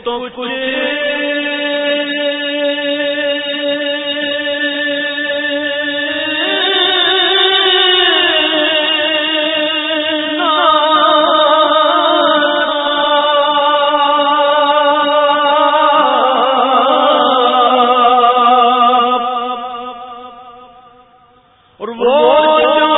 تو کچھ اور وہ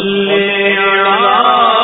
صلی اللہ